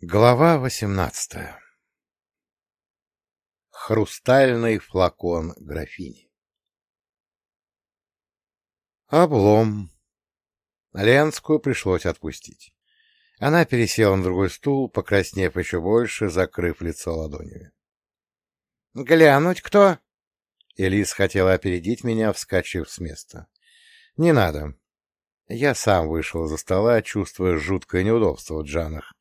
Глава восемнадцатая Хрустальный флакон графини Облом. Ленскую пришлось отпустить. Она пересела на другой стул, покраснев еще больше, закрыв лицо ладонями. — Глянуть кто? Элис хотела опередить меня, вскочив с места. — Не надо. Я сам вышел из-за стола, чувствуя жуткое неудобство в джанах,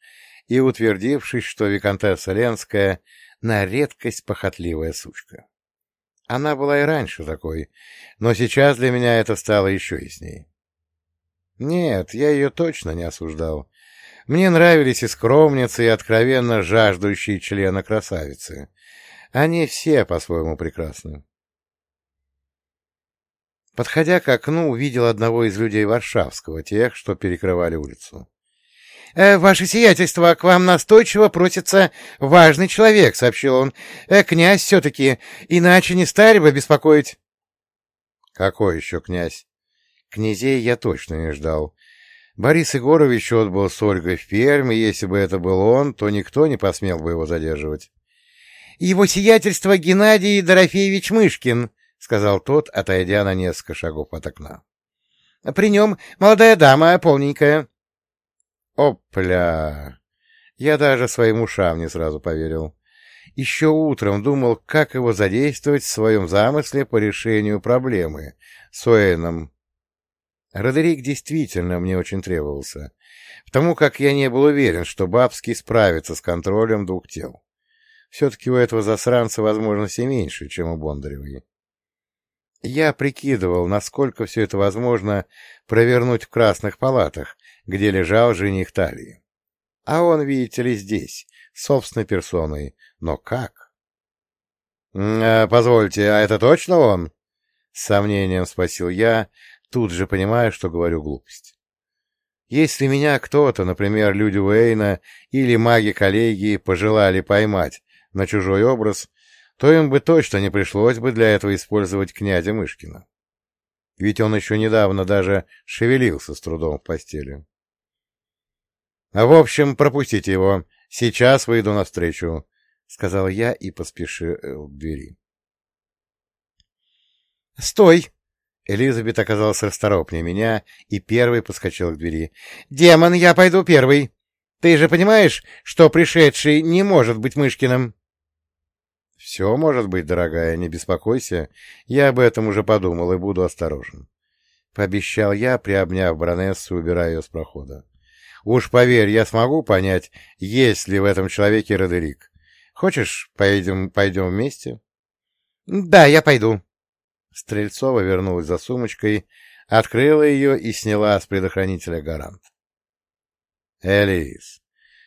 и утвердившись, что виконтесса Ленская на редкость похотливая сучка. Она была и раньше такой, но сейчас для меня это стало еще ясней. Нет, я ее точно не осуждал. Мне нравились и скромницы, и откровенно жаждущие члена красавицы. Они все по-своему прекрасны. Подходя к окну, увидел одного из людей Варшавского, тех, что перекрывали улицу. «Э, «Ваше сиятельство, к вам настойчиво просится важный человек», — сообщил он. Э, «Князь все-таки, иначе не стали бы беспокоить». «Какой еще князь?» «Князей я точно не ждал. Борис Егорович отбыл с Ольгой в Пермь, и если бы это был он, то никто не посмел бы его задерживать». «Его сиятельство Геннадий Дорофеевич Мышкин», — сказал тот, отойдя на несколько шагов от окна. — При нем молодая дама, полненькая. Опля! Я даже своим ушам не сразу поверил. Еще утром думал, как его задействовать в своем замысле по решению проблемы с Уэйном. Родерик действительно мне очень требовался, потому как я не был уверен, что Бабский справится с контролем двух тел. Все-таки у этого засранца возможностей меньше, чем у Бондаревой. Я прикидывал, насколько все это возможно провернуть в красных палатах, где лежал жених Талии. А он, видите ли, здесь, собственной персоной. Но как? «Э, — Позвольте, а это точно он? — с сомнением спросил я, тут же понимая, что говорю глупость. Если меня кто-то, например, люди Уэйна или маги коллегии, пожелали поймать на чужой образ, то им бы точно не пришлось бы для этого использовать князя Мышкина. Ведь он еще недавно даже шевелился с трудом в постели. В общем, пропустите его. Сейчас выйду навстречу, — сказал я и поспешил к двери. — Стой! Элизабет оказалась расторопнее меня и первый подскочил к двери. — Демон, я пойду первый. Ты же понимаешь, что пришедший не может быть Мышкиным? — Все может быть, дорогая, не беспокойся. Я об этом уже подумал и буду осторожен. Пообещал я, приобняв баронессу, убирая ее с прохода. Уж поверь, я смогу понять, есть ли в этом человеке Родерик. Хочешь, поедем, пойдем вместе? — Да, я пойду. Стрельцова вернулась за сумочкой, открыла ее и сняла с предохранителя гарант. — Элис,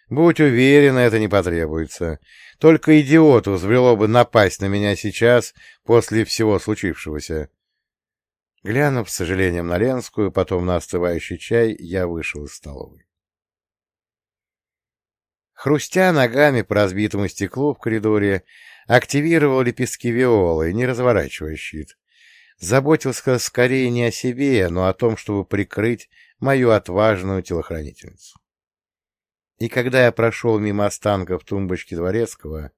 будь уверена, это не потребуется. Только идиоту взбрело бы напасть на меня сейчас, после всего случившегося. Глянув с сожалением на Ленскую, потом на остывающий чай, я вышел из столовой. Хрустя ногами по разбитому стеклу в коридоре, активировал лепестки виолы, не разворачивая щит. Заботился скорее не о себе, но о том, чтобы прикрыть мою отважную телохранительницу. И когда я прошел мимо останков тумбочки Дворецкого,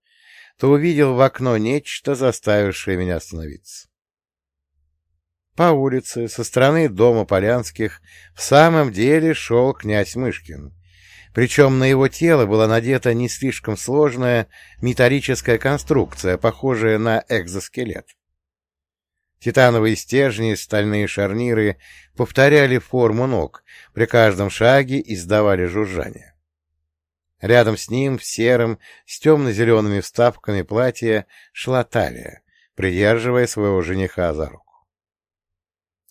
то увидел в окно нечто, заставившее меня остановиться. По улице, со стороны дома Полянских, в самом деле шел князь Мышкин, причем на его тело была надета не слишком сложная металлическая конструкция, похожая на экзоскелет. Титановые стержни и стальные шарниры повторяли форму ног, при каждом шаге издавали жужжание. Рядом с ним, в сером, с темно-зелеными вставками платья, шла талия, придерживая своего жениха за руку.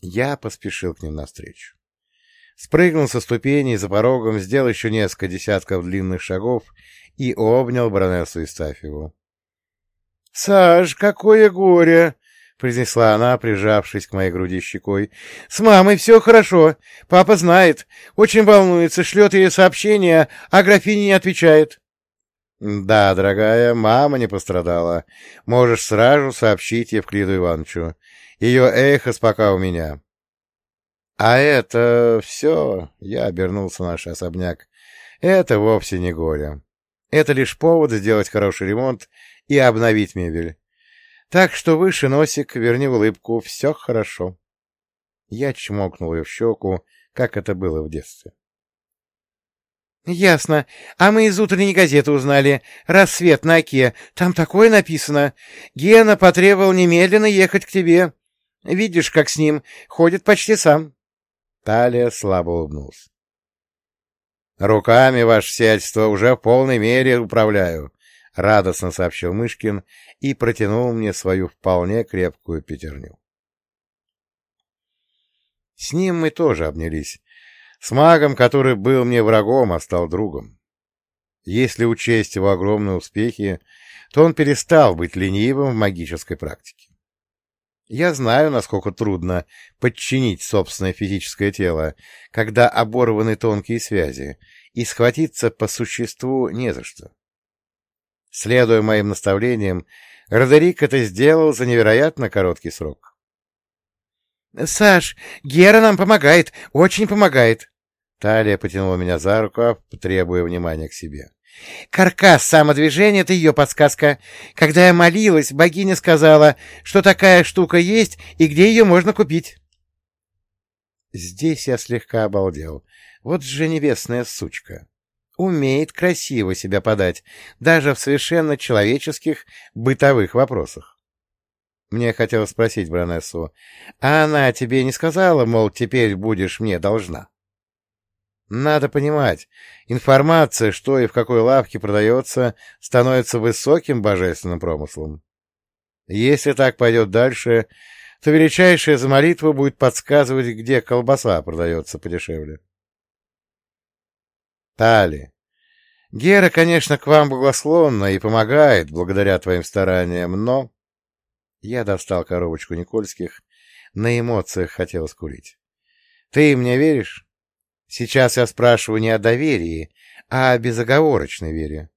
Я поспешил к ним навстречу. Спрыгнул со ступеней за порогом, сделал еще несколько десятков длинных шагов и обнял баронессу Истафьеву. — Саш, какое горе! — произнесла она, прижавшись к моей груди щекой. — С мамой все хорошо. Папа знает. Очень волнуется, шлет ей сообщение, а графиня не отвечает. — Да, дорогая, мама не пострадала. Можешь сразу сообщить Евклиду Ивановичу. Ее эхо пока у меня. А это все, я обернулся наш особняк, это вовсе не горе. Это лишь повод сделать хороший ремонт и обновить мебель. Так что выше носик, верни улыбку, все хорошо. Я чмокнул ее в щеку, как это было в детстве. — Ясно. А мы из утренней газеты узнали. Рассвет на Оке. Там такое написано. Гена потребовал немедленно ехать к тебе. Видишь, как с ним. Ходит почти сам. Талия слабо улыбнулся. — Руками, ваше сиятельство, уже в полной мере управляю, — радостно сообщил Мышкин и протянул мне свою вполне крепкую пятерню. С ним мы тоже обнялись. С магом, который был мне врагом, а стал другом. Если учесть его огромные успехи, то он перестал быть ленивым в магической практике. Я знаю, насколько трудно подчинить собственное физическое тело, когда оборваны тонкие связи, и схватиться по существу не за что. Следуя моим наставлениям, Родерик это сделал за невероятно короткий срок. — Саш, Гера нам помогает, очень помогает. Талия потянула меня за руку, требуя внимания к себе. Каркас самодвижения — это ее подсказка. Когда я молилась, богиня сказала, что такая штука есть и где ее можно купить. Здесь я слегка обалдел. Вот же небесная сучка. Умеет красиво себя подать, даже в совершенно человеческих бытовых вопросах. Мне хотелось спросить Бронессу, а она тебе не сказала, мол, теперь будешь мне должна? Надо понимать, информация, что и в какой лавке продается, становится высоким божественным промыслом. Если так пойдет дальше, то величайшая за молитву будет подсказывать, где колбаса продается подешевле. Тали. Гера, конечно, к вам благословна и помогает благодаря твоим стараниям, но... Я достал коробочку Никольских. На эмоциях хотел скурить. Ты мне веришь? Сейчас я спрашиваю не о доверии, а о безоговорочной вере.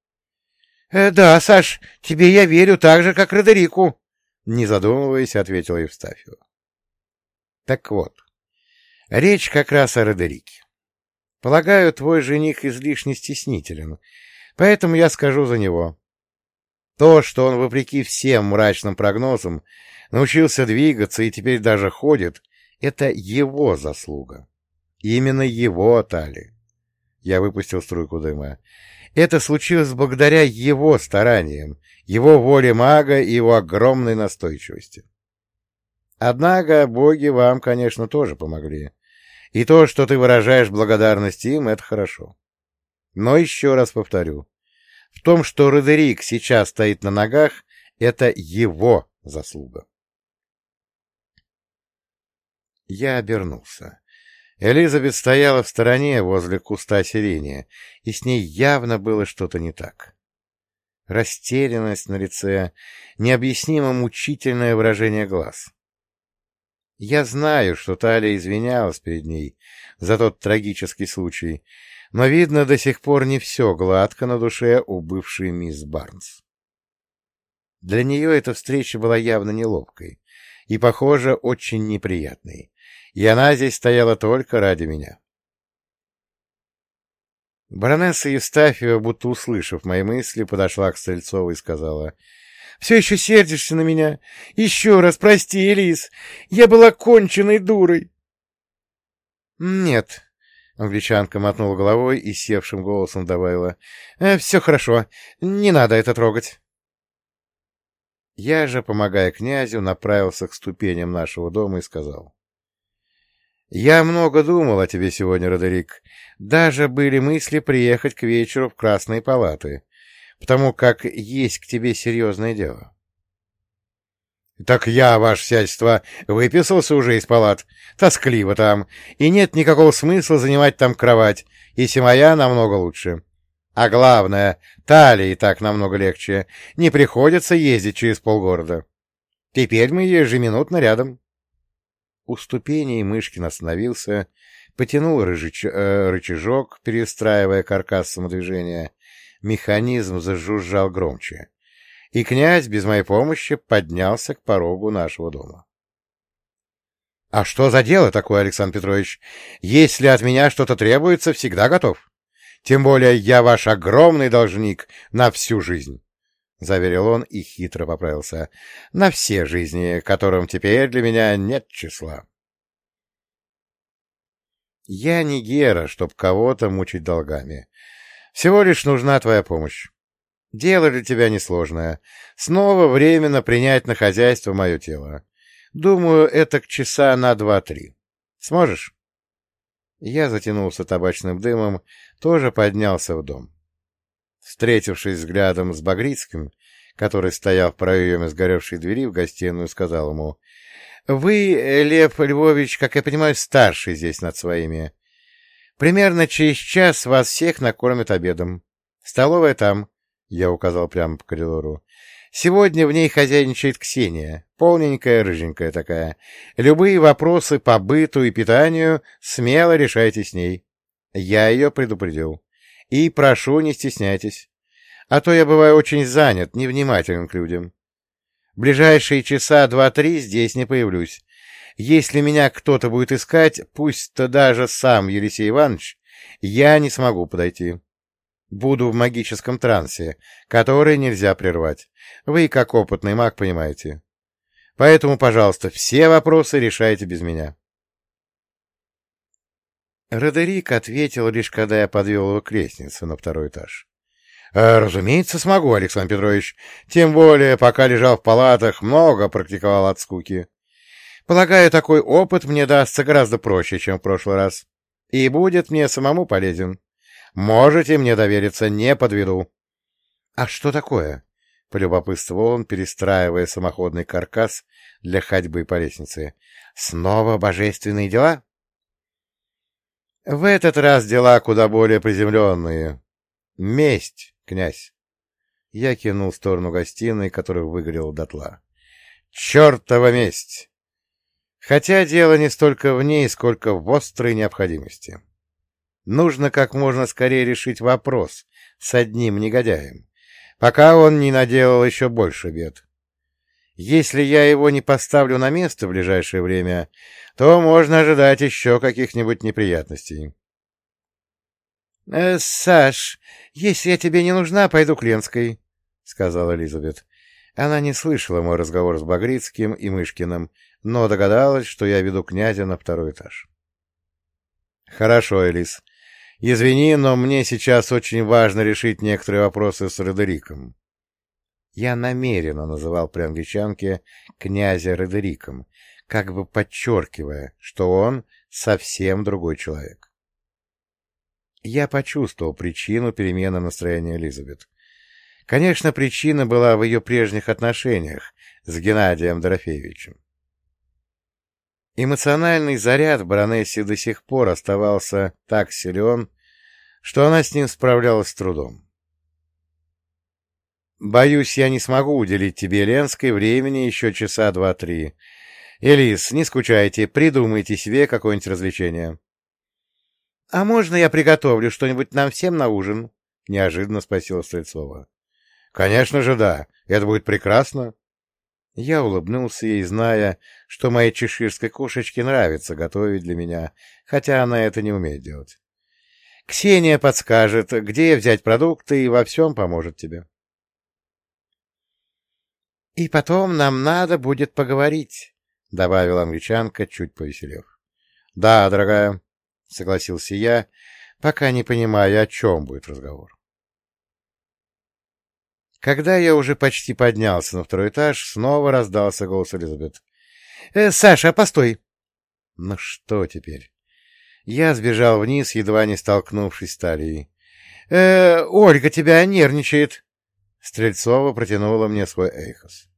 «Э, — Да, Саш, тебе я верю так же, как Родерику, — не задумываясь, ответила Евстафьева. Так вот, речь как раз о Родерике. Полагаю, твой жених излишне стеснителен, поэтому я скажу за него. То, что он, вопреки всем мрачным прогнозам, научился двигаться и теперь даже ходит, это его заслуга. Именно его Тали. Я выпустил струйку дыма. Это случилось благодаря его стараниям, его воле мага и его огромной настойчивости. Однако боги вам, конечно, тоже помогли. И то, что ты выражаешь благодарность им, это хорошо. Но еще раз повторю, в том, что Родерик сейчас стоит на ногах, это его заслуга. Я обернулся. Элизабет стояла в стороне возле куста сирени, и с ней явно было что-то не так. Растерянность на лице, необъяснимо мучительное выражение глаз. Я знаю, что Талия извинялась перед ней за тот трагический случай, но, видно, до сих пор не все гладко на душе у бывшей мисс Барнс. Для нее эта встреча была явно неловкой и, похоже, очень неприятной, и она здесь стояла только ради меня. Баронесса Евстафьева, будто услышав мои мысли, подошла к Стрельцову и сказала, — Все еще сердишься на меня? Еще раз прости, Элис, я была конченной дурой. — Нет, Англичанка мотнула головой и севшим голосом добавила. «Э, — Все хорошо, не надо это трогать. Я же, помогая князю, направился к ступеням нашего дома и сказал. — Я много думал о тебе сегодня, Родерик. Даже были мысли приехать к вечеру в Красные палаты, потому как есть к тебе серьезное дело. — Так я, ваше сядьство, выписался уже из палат. Тоскливо там, и нет никакого смысла занимать там кровать, если моя намного лучше. А главное, талии и так намного легче. Не приходится ездить через полгорода. Теперь мы ежеминутно рядом. У ступеней Мышкин остановился, потянул рычаж, э, рычажок, перестраивая каркас самодвижения. Механизм зажужжал громче и князь без моей помощи поднялся к порогу нашего дома. — А что за дело такое, Александр Петрович? Если от меня что-то требуется, всегда готов. Тем более я ваш огромный должник на всю жизнь. — заверил он и хитро поправился. — На все жизни, которым теперь для меня нет числа. Я не Гера, чтоб кого-то мучить долгами. Всего лишь нужна твоя помощь. Дело для тебя несложное. Снова временно принять на хозяйство мое тело. Думаю, это к часа на два-три. Сможешь? Я затянулся табачным дымом, тоже поднялся в дом. Встретившись взглядом с Багрицким, который стоял в проеме сгоревшей двери в гостиную, сказал ему, — Вы, Лев Львович, как я понимаю, старший здесь над своими. Примерно через час вас всех накормят обедом. Столовая там, — я указал прямо по коридору. Сегодня в ней хозяйничает Ксения, полненькая, рыженькая такая. Любые вопросы по быту и питанию смело решайте с ней. Я ее предупредил. И прошу, не стесняйтесь. А то я бываю очень занят, невнимателен к людям. Ближайшие часа два-три здесь не появлюсь. Если меня кто-то будет искать, пусть-то даже сам Елисей Иванович, я не смогу подойти. Буду в магическом трансе, который нельзя прервать. Вы, как опытный маг, понимаете. Поэтому, пожалуйста, все вопросы решайте без меня. Родерик ответил лишь, когда я подвел его к лестнице на второй этаж. «Э, — Разумеется, смогу, Александр Петрович. Тем более, пока лежал в палатах, много практиковал от скуки. Полагаю, такой опыт мне дастся гораздо проще, чем в прошлый раз. И будет мне самому полезен. Можете мне довериться, не подведу. — А что такое? — полюбопытствовал он, перестраивая самоходный каркас для ходьбы по лестнице. — Снова божественные дела? — в этот раз дела куда более приземленные. Месть, князь. Я кинул в сторону гостиной, которая выгорела дотла. Чертова месть! Хотя дело не столько в ней, сколько в острой необходимости. Нужно как можно скорее решить вопрос с одним негодяем, пока он не наделал еще больше бед. Если я его не поставлю на место в ближайшее время, то можно ожидать еще каких-нибудь неприятностей. «Э, — Саш, если я тебе не нужна, пойду к Ленской, — сказала Элизабет. Она не слышала мой разговор с Багрицким и Мышкиным, но догадалась, что я веду князя на второй этаж. — Хорошо, Элис. Извини, но мне сейчас очень важно решить некоторые вопросы с Родериком. Я намеренно называл при англичанке князя Родериком, как бы подчеркивая, что он совсем другой человек. Я почувствовал причину перемены настроения Элизабет. Конечно, причина была в ее прежних отношениях с Геннадием Дорофеевичем. Эмоциональный заряд в баронессе до сих пор оставался так силен, что она с ним справлялась с трудом. Боюсь, я не смогу уделить тебе, Ленской, времени еще часа два-три. Элис, не скучайте, придумайте себе какое-нибудь развлечение. — А можно я приготовлю что-нибудь нам всем на ужин? — неожиданно спросила Стрельцова. — Конечно же, да. Это будет прекрасно. Я улыбнулся ей, зная, что моей чеширской кошечке нравится готовить для меня, хотя она это не умеет делать. Ксения подскажет, где взять продукты и во всем поможет тебе. — И потом нам надо будет поговорить, — добавила англичанка, чуть повеселев. — Да, дорогая, — согласился я, пока не понимая, о чем будет разговор. Когда я уже почти поднялся на второй этаж, снова раздался голос Элизабет. «Э, — Саша, постой! — Ну что теперь? Я сбежал вниз, едва не столкнувшись с талией. «Э, — Ольга тебя нервничает! Стрельцова протянула мне свой эйхос.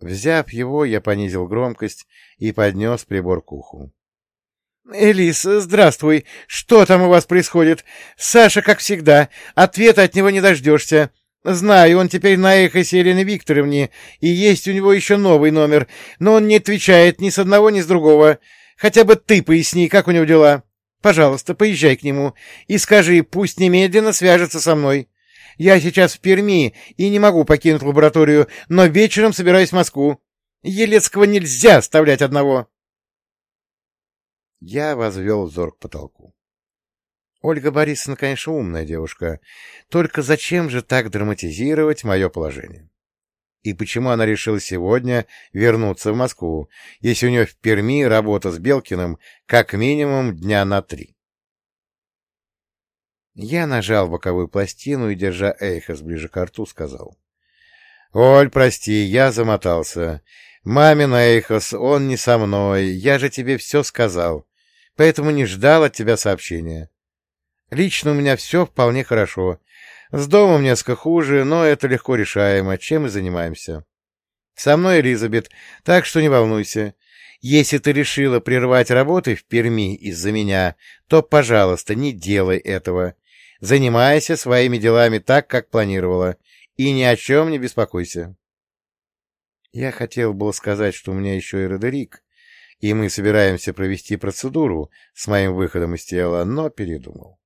Взяв его, я понизил громкость и поднес прибор к уху. — Элис, здравствуй! Что там у вас происходит? Саша, как всегда, ответа от него не дождешься. Знаю, он теперь на эхосе Елены Викторовне, и есть у него еще новый номер, но он не отвечает ни с одного, ни с другого. Хотя бы ты поясни, как у него дела. Пожалуйста, поезжай к нему и скажи, пусть немедленно свяжется со мной. Я сейчас в Перми и не могу покинуть лабораторию, но вечером собираюсь в Москву. Елецкого нельзя оставлять одного. Я возвел взор к потолку. Ольга Борисовна, конечно, умная девушка. Только зачем же так драматизировать мое положение? И почему она решила сегодня вернуться в Москву, если у нее в Перми работа с Белкиным как минимум дня на три? Я нажал боковую пластину и, держа Эйхос ближе к рту, сказал. — Оль, прости, я замотался. Мамин Эйхос, он не со мной, я же тебе все сказал, поэтому не ждал от тебя сообщения. Лично у меня все вполне хорошо. С домом несколько хуже, но это легко решаемо, чем и занимаемся. Со мной Элизабет, так что не волнуйся. Если ты решила прервать работы в Перми из-за меня, то, пожалуйста, не делай этого. Занимайся своими делами так, как планировала, и ни о чем не беспокойся. Я хотел было сказать, что у меня еще и Родерик, и мы собираемся провести процедуру с моим выходом из тела, но передумал.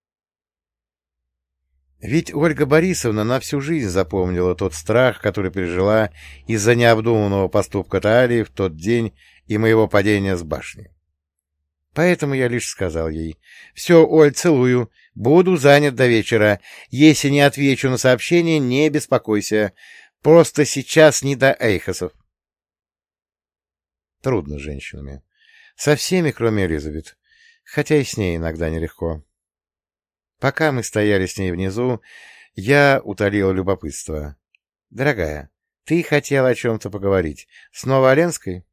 Ведь Ольга Борисовна на всю жизнь запомнила тот страх, который пережила из-за необдуманного поступка Талии в тот день и моего падения с башни. Поэтому я лишь сказал ей, «Все, Оль, целую, буду занят до вечера. Если не отвечу на сообщение, не беспокойся. Просто сейчас не до Эйхосов». Трудно с женщинами. Со всеми, кроме Элизабет. Хотя и с ней иногда нелегко. Пока мы стояли с ней внизу, я утолил любопытство. — Дорогая, ты хотела о чем-то поговорить. Снова о Ленской?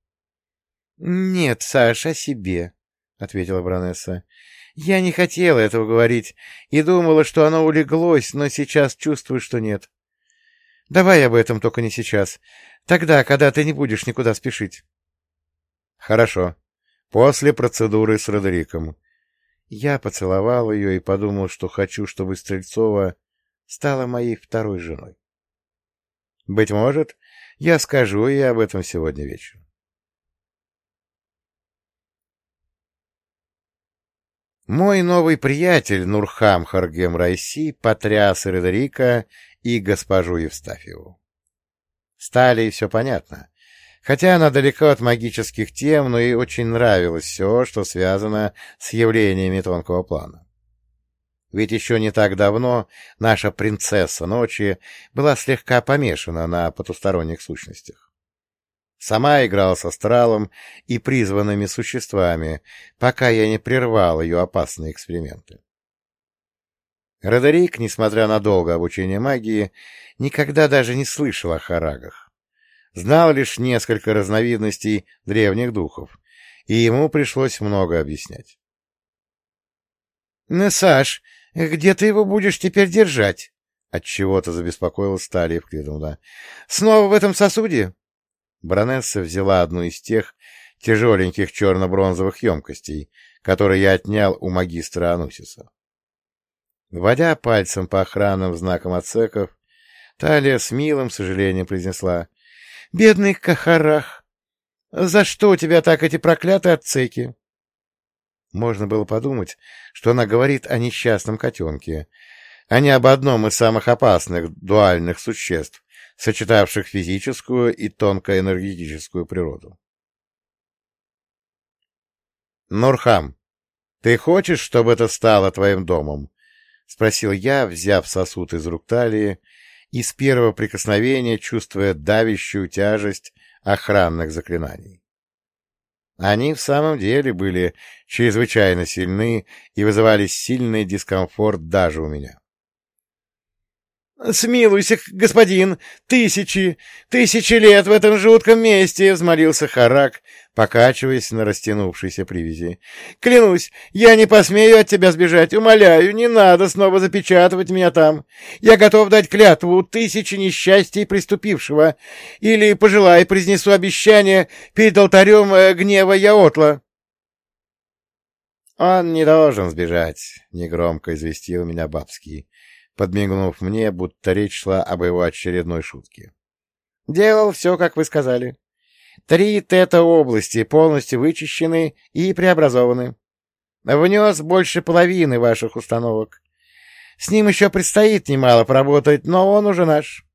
— Нет, Саш, о себе, — ответила баронесса. — Я не хотела этого говорить и думала, что оно улеглось, но сейчас чувствую, что нет. Давай об этом только не сейчас. Тогда, когда ты не будешь никуда спешить. — Хорошо. После процедуры с Родериком. Я поцеловал ее и подумал, что хочу, чтобы Стрельцова стала моей второй женой. Быть может, я скажу ей об этом сегодня вечером. Мой новый приятель Нурхам Харгем Райси потряс Редерика и госпожу Евстафьеву. Стали все понятно. Хотя она далеко от магических тем, но ей очень нравилось все, что связано с явлениями тонкого плана. Ведь еще не так давно наша принцесса ночи была слегка помешана на потусторонних сущностях. Сама играла с астралом и призванными существами, пока я не прервал ее опасные эксперименты. Родерик, несмотря на долгое обучение магии, никогда даже не слышал о харагах. Знал лишь несколько разновидностей древних духов, и ему пришлось много объяснять. — Ну, Саш, где ты его будешь теперь держать? — отчего-то забеспокоилась Сталия Евклидовна. — Снова в этом сосуде? Баронесса взяла одну из тех тяжеленьких черно-бронзовых емкостей, которые я отнял у магистра Анусиса. Водя пальцем по охранным знакам отсеков, Талия с милым сожалением произнесла. — Бедный Кахарах! За что у тебя так эти проклятые отсеки? Можно было подумать, что она говорит о несчастном котенке, а не об одном из самых опасных дуальных существ, сочетавших физическую и тонкоэнергетическую природу. «Нурхам, ты хочешь, чтобы это стало твоим домом?» — спросил я, взяв сосуд из рук талии и с первого прикосновения чувствуя давящую тяжесть охранных заклинаний. Они в самом деле были чрезвычайно сильны и вызывали сильный дискомфорт даже у меня. — Смилуйся, господин! Тысячи, тысячи лет в этом жутком месте! — взмолился Харак, покачиваясь на растянувшейся привязи. — Клянусь, я не посмею от тебя сбежать. Умоляю, не надо снова запечатывать меня там. Я готов дать клятву тысячи несчастий приступившего. Или, пожелай, произнесу обещание перед алтарем э, гнева Яотла. — Он не должен сбежать, — негромко известил меня Бабский подмигнув мне, будто речь шла об его очередной шутке. «Делал все, как вы сказали. Три тета-области полностью вычищены и преобразованы. Внес больше половины ваших установок. С ним еще предстоит немало поработать, но он уже наш».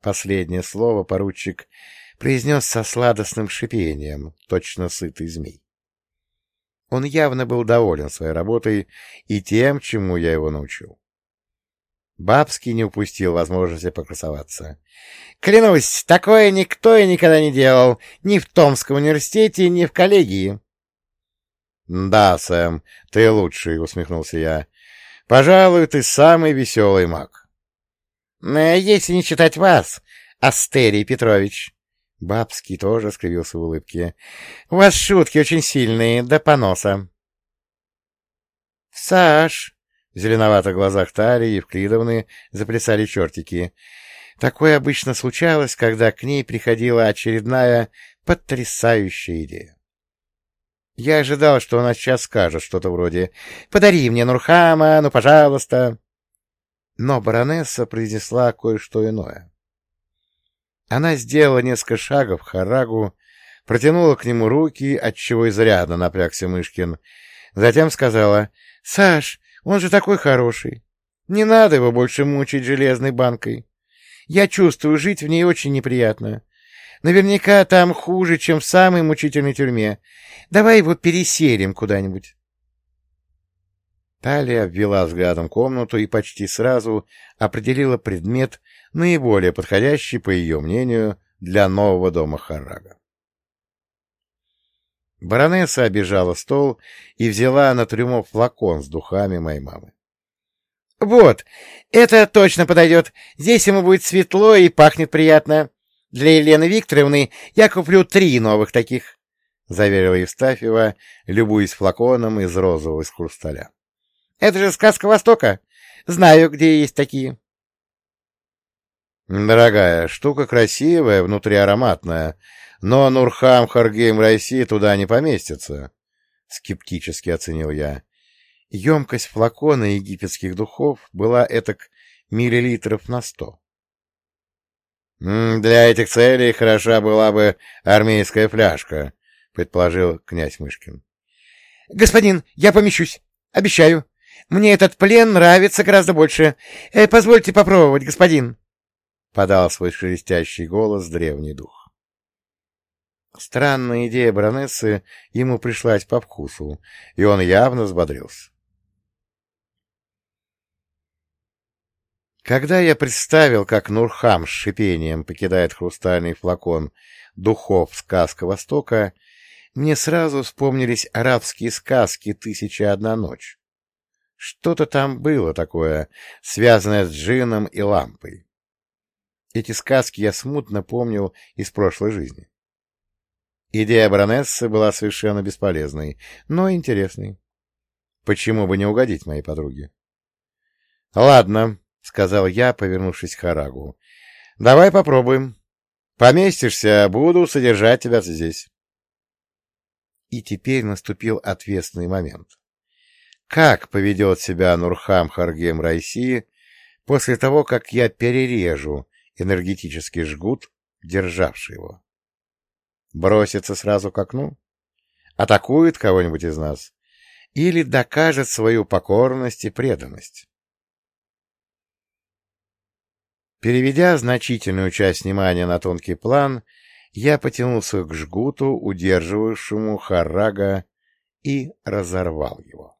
Последнее слово поручик произнес со сладостным шипением, точно сытый змей. Он явно был доволен своей работой и тем, чему я его научил. Бабский не упустил возможности покрасоваться. «Клянусь, такое никто и никогда не делал, ни в Томском университете, ни в коллегии». «Да, Сэм, ты лучший», — усмехнулся я. «Пожалуй, ты самый веселый маг». «Э, «Если не считать вас, Астерий Петрович». Бабский тоже скривился в улыбке. «У вас шутки очень сильные, до поноса». «Саш!» В зеленоватых глазах Талии Евклидовны заплясали чертики. Такое обычно случалось, когда к ней приходила очередная потрясающая идея. Я ожидал, что она сейчас скажет что-то вроде «Подари мне Нурхама, ну, пожалуйста». Но баронесса произнесла кое-что иное. Она сделала несколько шагов к Харагу, протянула к нему руки, отчего изрядно напрягся Мышкин. Затем сказала, — Саш, он же такой хороший. Не надо его больше мучить железной банкой. Я чувствую, жить в ней очень неприятно. Наверняка там хуже, чем в самой мучительной тюрьме. Давай его переселим куда-нибудь. Талия обвела взглядом комнату и почти сразу определила предмет, наиболее подходящий, по ее мнению, для нового дома Харрага. Баронесса обижала стол и взяла на трюмо флакон с духами моей мамы. — Вот, это точно подойдет. Здесь ему будет светло и пахнет приятно. Для Елены Викторовны я куплю три новых таких, — заверила Евстафьева, любуясь флаконом из розового из хрусталя. — Это же сказка Востока. Знаю, где есть такие. Дорогая, штука красивая, внутри ароматная, но Нурхам Харгейм Райси туда не поместится, — скептически оценил я. Емкость флакона египетских духов была этак миллилитров на сто. «Для этих целей хороша была бы армейская фляжка», — предположил князь Мышкин. «Господин, я помещусь. Обещаю. Мне этот плен нравится гораздо больше. Э, позвольте попробовать, господин». — подал свой шелестящий голос древний дух. Странная идея баронессы ему пришлась по вкусу, и он явно взбодрился. Когда я представил, как Нурхам с шипением покидает хрустальный флакон духов сказка Востока, мне сразу вспомнились арабские сказки «Тысяча одна ночь». Что-то там было такое, связанное с джином и лампой. Эти сказки я смутно помнил из прошлой жизни. Идея баронессы была совершенно бесполезной, но интересной. Почему бы не угодить моей подруге? — Ладно, — сказал я, повернувшись к Харагу. — Давай попробуем. Поместишься, буду содержать тебя здесь. И теперь наступил ответственный момент. Как поведет себя Нурхам Харгем Райси после того, как я перережу энергетический жгут, державший его. Бросится сразу к окну? Атакует кого-нибудь из нас? Или докажет свою покорность и преданность? Переведя значительную часть внимания на тонкий план, я потянулся к жгуту, удерживавшему Харрага, и разорвал его.